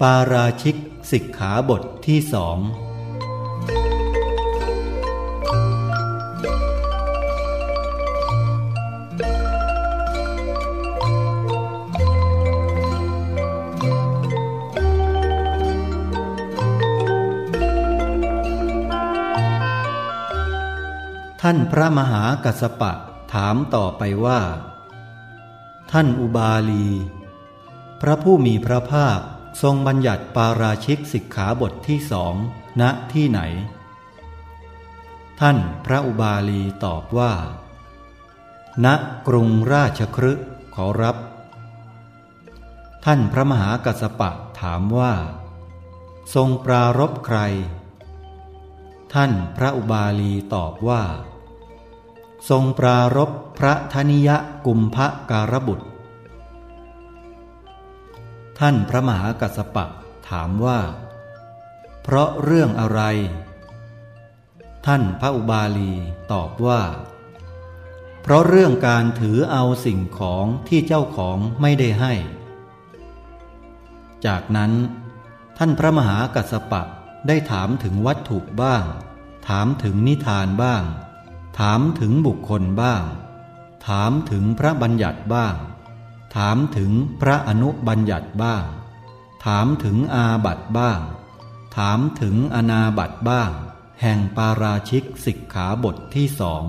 ปาราชิกสิกขาบทที่สองท่านพระมหากัสปะถามต่อไปว่า ท่านอุบาลี พระผู้มีพระภาค ทรงบัญญัติปาราชิกสิกขาบทที่สองณที่ไหน ท่านพระอุบาลีตอบว่า ณกรุงราชครึขอรับ ท่านพระมหากัสสปะถามว่า ทรงปรารบใคร ท่านพระอุบาลีตอบว่า ทรงปรารบพระธนิยะกุมภการบุตร ท่านพระมหากัสสปะถามว่า เพราะเรื่องอะไร ท่านพระอุบาลีตอบว่า เพราะเรื่องการถือเอาสิ่งของที่เจ้าของไม่ได้ให้ จากนั้น ท่านพระมหากัสสปะได้ถามถึงวัตถุบ้าง ถามถึงนิทานบ้าง ถามถึงบุคคลบ้าง ถามถึงพระบัญญัติบ้าง ถามถึงพระอนุบัญญัติบ้าง ถามถึงอาบัตบ้าง ถามถึงอนาบัตบ้าง แห่งปาราชิกสิกขาบทที่สอง